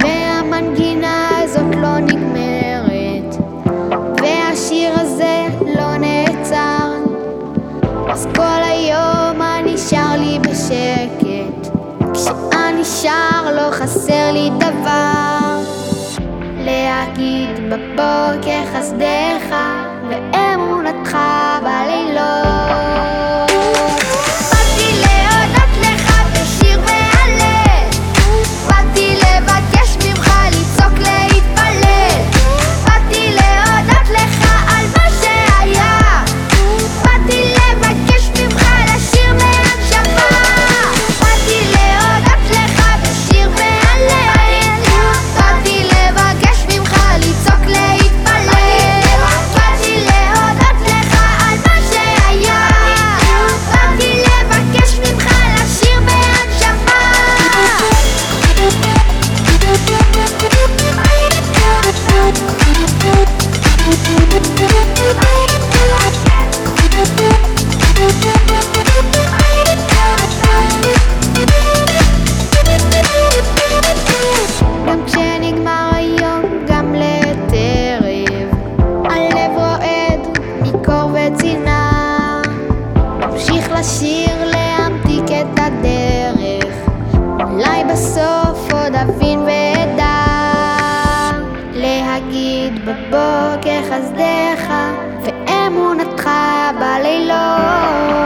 והמנגינה הזאת לא נגמרת, והשיר הזה לא נעצר, אז כל היום הנשאר לי בשקט, כשהנשאר לא חסר לי דבר. להגיד בבוקר חסדיך ואמונתך בלילות להגיד בבוקר חסדך ואמונתך בלילות.